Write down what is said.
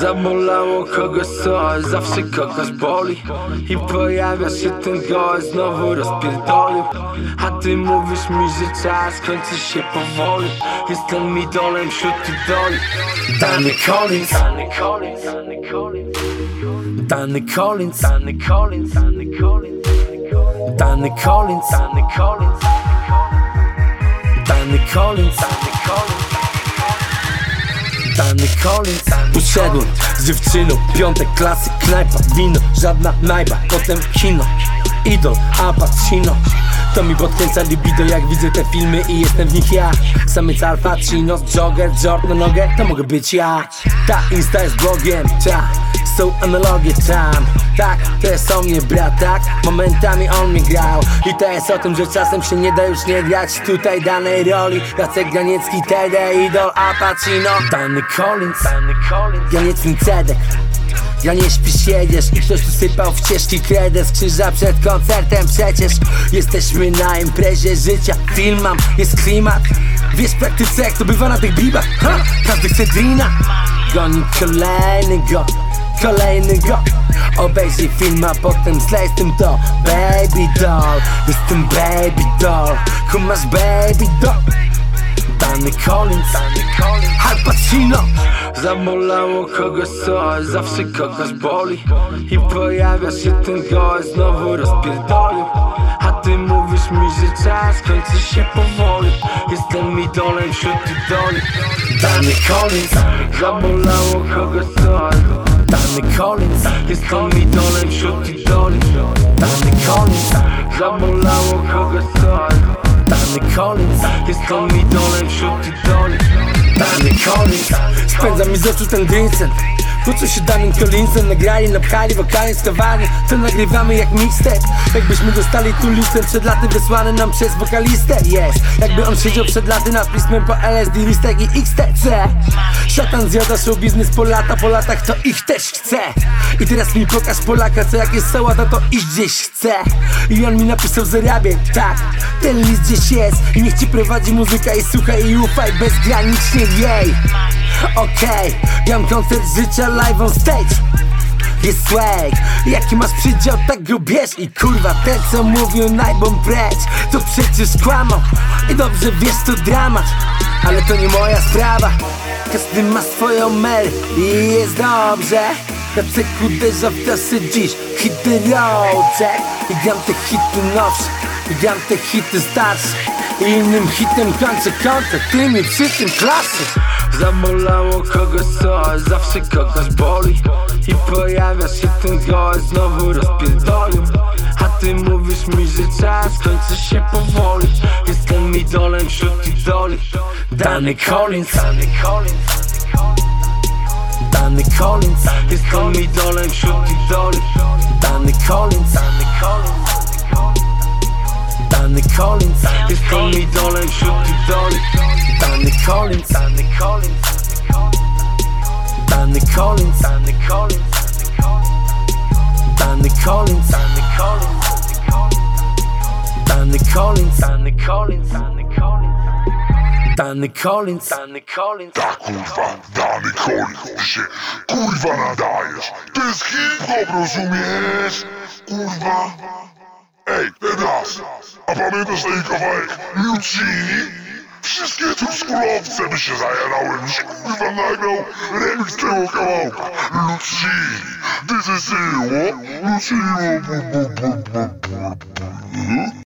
Zabolało kogoś coś, zawsze kogoś boli. I pojawia się ten gość, znowu rozpierdolił. A ty mówisz mi, że czas kończy się powoli. Jestem idolem wśród idoli. Danny Collins. Danny Collins. Danny Collins. Danny Collins. Danny Collins. Danny Collins. Danny Collins. Danny Collins Danny Collins. Usiadłem z dziewczyną, piątek klasy, knajpa, wino, żadna najba, potem kino. Idol, Al To mi podkręca libido jak widzę te filmy i jestem w nich ja. Samiec Al Pacino, jogger, jord na nogę, to mogę być ja. Ta Insta jest blogiem, ta. Są analogie tam Tak, to jest o mnie brat, tak? Momentami on mi grał I to jest o tym, że czasem się nie da już nie grać Tutaj danej roli. Jacek Ganiecki, TD, Idol, Al Pacino Danny Collins, Ganiecki Cedek. Ja nie śpisz, jedziesz i ktoś tu sypał w ciężki kredes Krzyża przed koncertem przecież Jesteśmy na imprezie życia. Film mam, jest klimat. Wiesz w praktyce jak to bywa na tych bibach ha! Każdy chce drina. Goni kolejnego Kolejnego Obejrzyj film, a potem zlej z tym to Baby doll. Jestem baby doll. Kumasz baby doll? Danny Collins. Al Pacino. Zabolało kogoś coś, zawsze kogoś boli. I pojawia się ten gość, znowu rozpierdolił. A ty mówisz mi, że czas kończy się powoli. Jestem idolem wśród idoli. Danny Collins. Zabolało kogoś coś Danny Collins Jestem idolem wśród idoli. Danny Collins Zabolało kogoś coś Danny Collins Jestem idolem wśród idoli. Spędza mi z oczu ten Vincent Poczuł się Danym Collinsem Nagrali, napchali wokalnie skawani To nagrywamy jak mixtape. Jakbyśmy dostali tu listę przed laty Wysłany nam przez wokalistę. Jest, jakby on siedział przed laty Nad pismem po LSD listek i XTC Szatan zjada show biznes po lata Po latach to ich też chce. I teraz mi pokaż Polaka Co jak jest sałata to iść gdzieś chce. I on mi napisał zarabiaj Tak, ten list gdzieś jest. I niech ci prowadzi muzyka i słuchaj i ufaj Bezgranicznie jej Okej, okay. mam koncert życia live on stage. Jest swag Jaki masz przydział, tak go bierz. I kurwa, ten co mówił najbom precz To przecież kłamał I dobrze wiesz, to dramat. Ale to nie moja sprawa Każdy ma swoją mer I jest dobrze. Jacek uderza w trasy dziś Hity roadcheck I gram te hity nowsze I gram te hity starsze Innym hitem kończę kontakt Ty mi przy tym klasy. Zabolało kogoś coś, zawsze kogoś boli. I pojawia się ten gość, znowu rozpierdolił. A ty mówisz mi, że czas kończy się powoli. Jestem idolem wśród idoli. Danny Collins. Danny Collins. Danny Collins. Jestem idolem wśród idoli. Danny Collins. Danny Collins Jestem idolem wśród idoli Danny Collins Danny Collins Danny Collins Danny Collins Danny Collins Danny Collins Danny Collins Danny Collins Danny Collins Danny Collins Danny Collins Ta kurwa, Danny Collins się kurwa nadajesz To jest hip-hop, rozumiesz? Kurwa Ej, teraz A pamiętasz ten kawałek Lucini? Wszystkie truskulowce by się zajarały Już kurwa nagrał remix tego kawałka Lucini This is it, what? Lucini